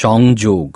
সংযোগ